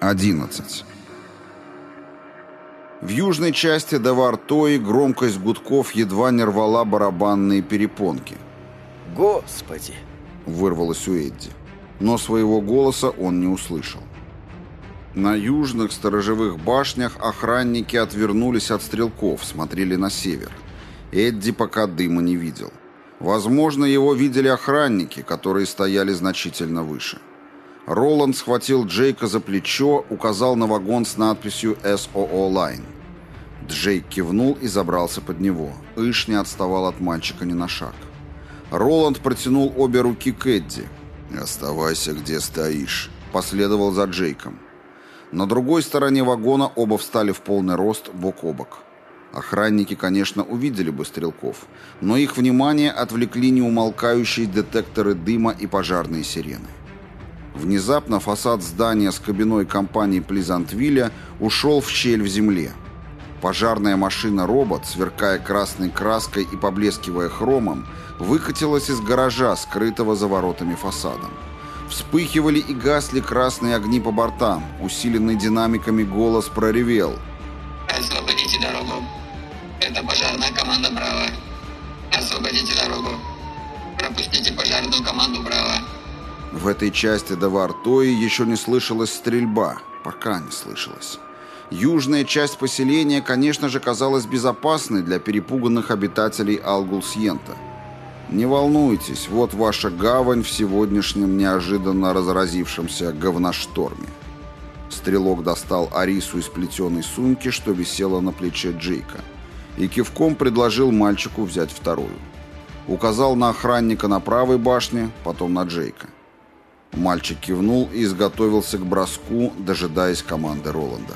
11. В южной части Давартои громкость гудков едва не рвала барабанные перепонки. «Господи!» — вырвалось у Эдди. Но своего голоса он не услышал. На южных сторожевых башнях охранники отвернулись от стрелков, смотрели на север. Эдди пока дыма не видел. Возможно, его видели охранники, которые стояли значительно выше. Роланд схватил Джейка за плечо, указал на вагон с надписью «Soo Line». Джейк кивнул и забрался под него. Иш не отставал от мальчика ни на шаг. Роланд протянул обе руки к Эдди. «Оставайся, где стоишь», — последовал за Джейком. На другой стороне вагона оба встали в полный рост бок о бок. Охранники, конечно, увидели бы стрелков, но их внимание отвлекли неумолкающие детекторы дыма и пожарные сирены. Внезапно фасад здания с кабиной компании Плизантвилля ушел в щель в земле. Пожарная машина-робот, сверкая красной краской и поблескивая хромом, выкатилась из гаража, скрытого за воротами фасадом. Вспыхивали и гасли красные огни по бортам. Усиленный динамиками голос проревел. «Освободите дорогу. Это пожарная команда «Браво». Освободите дорогу. Пропустите пожарную команду «Браво». В этой части Давартои еще не слышалась стрельба. Пока не слышалась. Южная часть поселения, конечно же, казалась безопасной для перепуганных обитателей Алгулсьента. Не волнуйтесь, вот ваша гавань в сегодняшнем неожиданно разразившемся говношторме. Стрелок достал Арису из плетеной сумки, что висела на плече Джейка, и кивком предложил мальчику взять вторую. Указал на охранника на правой башне, потом на Джейка. Мальчик кивнул и изготовился к броску, дожидаясь команды Роланда.